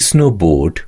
snowboard